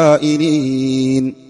السائلين.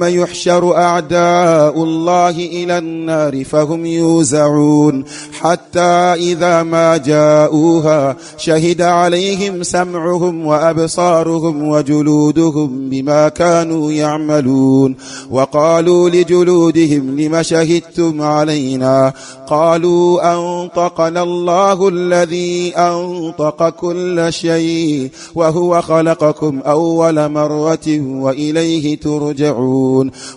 يحشر أعداء الله إلى النار فهم يوزعون. حتى إذا ما جاءوها شهد عليهم سمعهم وأبصارهم وجلودهم بما كانوا يعملون. وقالوا لجلودهم لم شهدتم علينا؟ قالوا أنطقنا الله الذي أنطق كل شيء وهو خلقكم أول مرة وإليه ترجعون.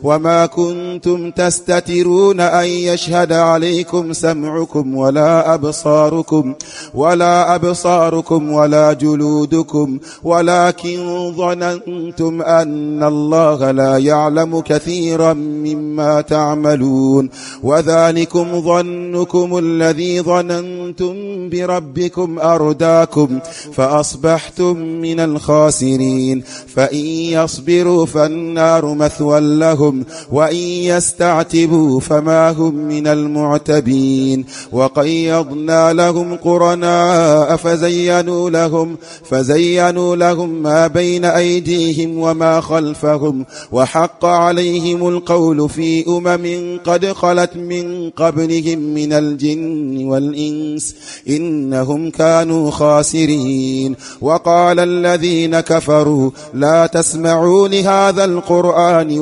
وما كنتم تستترون أن يشهد عليكم سمعكم ولا أبصاركم ولا أبصاركم ولا جلودكم ولكن ظننتم أن الله لا يعلم كثيرا مما تعملون وذلكم ظنكم الذي ظننتم بربكم أرداكم فأصبحتم من الخاسرين فإن يصبروا فالنار مثوى لهم وإن يستعتبوا فما هم من المعتبين وقيضنا لهم قرناء فزينوا لهم فزينوا لهم ما بين أيديهم وما خلفهم وحق عليهم القول في أمم قد خلت من قبلهم من الجن والإنس إنهم كانوا خاسرين وقال الذين كفروا لا تسمعوا لهذا القرآن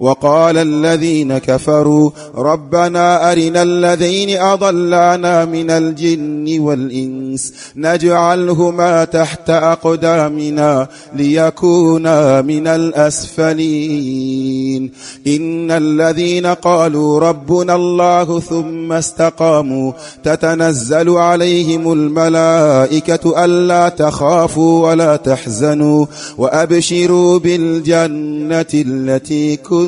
وقال الذين كفروا ربنا أرنا الذين أضلانا من الجن والإنس نجعلهما تحت أقدامنا ليكونا من الأسفلين. إن الذين قالوا ربنا الله ثم استقاموا تتنزل عليهم الملائكة ألا تخافوا ولا تحزنوا وأبشروا بالجنة التي كنتم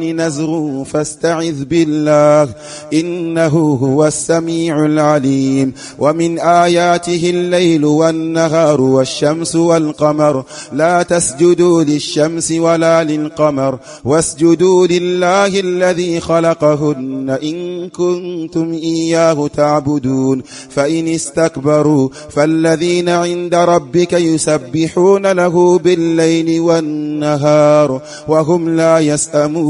نزغ فاستعذ بالله إنه هو السميع العليم ومن آياته الليل والنهار والشمس والقمر لا تسجدوا للشمس ولا للقمر واسجدوا لله الذي خلقهن إن كنتم إياه تعبدون فإن استكبروا فالذين عند ربك يسبحون له بالليل والنهار وهم لا يسأمون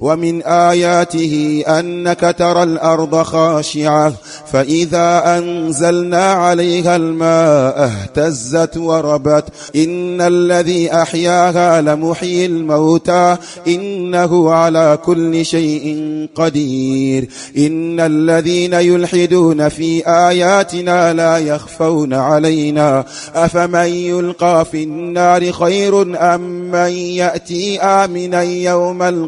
ومن آياته أنك ترى الأرض خاشعة فإذا أنزلنا عليها الماء اهتزت وربت إن الذي أحياها لمحيي الموتى إنه على كل شيء قدير إن الذين يلحدون في آياتنا لا يخفون علينا أفمن يلقى في النار خير أم من يأتي آمنا يوم القيامة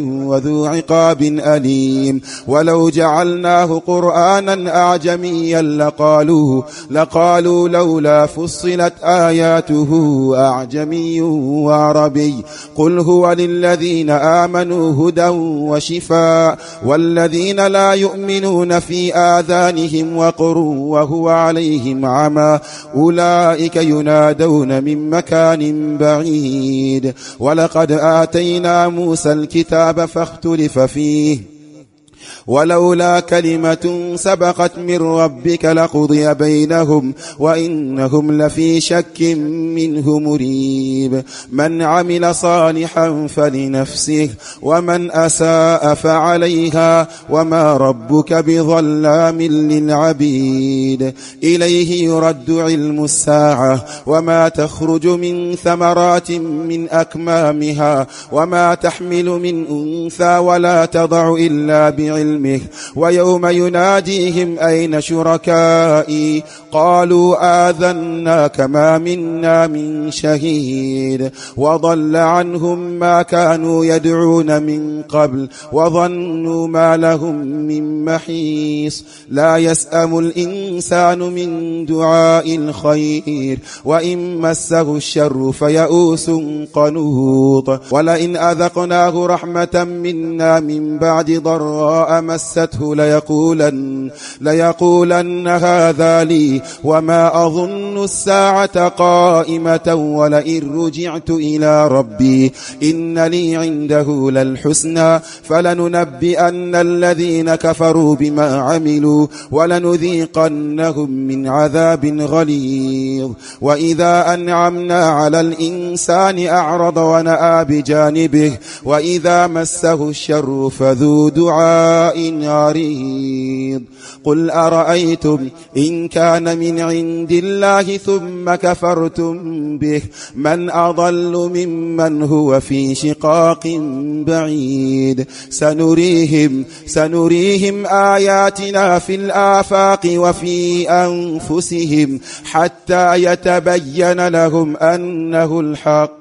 وذو عقاب أليم. ولو جعلناه قرآنا أعجميا لقالوا لقالوا لولا فصلت آياته أعجمي وعربي. قل هو للذين آمنوا هدى وشفاء والذين لا يؤمنون في آذانهم وقر وهو عليهم عمى. أولئك ينادون من مكان بعيد. ولقد آتينا موسى الكتاب فاختلف فيه. ولولا كلمة سبقت من ربك لقضي بينهم وإنهم لفي شك منه مريب. من عمل صالحا فلنفسه ومن أساء فعليها وما ربك بظلام للعبيد. إليه يرد علم الساعة وما تخرج من ثمرات من أكمامها وما تحمل من أنثى ولا تضع إلا بعلم علمه ويوم يناديهم أين شركائي؟ قالوا آذناك ما منا من شهيد. وضل عنهم ما كانوا يدعون من قبل وظنوا ما لهم من محيص. لا يسأم الإنسان من دعاء الخير وإن مسه الشر فيئوس قنوط. ولئن أذقناه رحمة منا من بعد ضراء مسته ليقولن, ليقولن هذا لي وما أظن الساعة قائمة ولئن رجعت إلى ربي إن لي عنده للحسنى فلننبئن الذين كفروا بما عملوا ولنذيقنهم من عذاب غليظ. وإذا أنعمنا على الإنسان أعرض ونأى بجانبه وإذا مسه الشر فذو دعاء عريض. قل أرأيتم إن كان من عند الله ثم كفرتم به؟ من أضل ممن هو في شقاق بعيد. سنريهم سنريهم آياتنا في الآفاق وفي أنفسهم حتى يتبين لهم أنه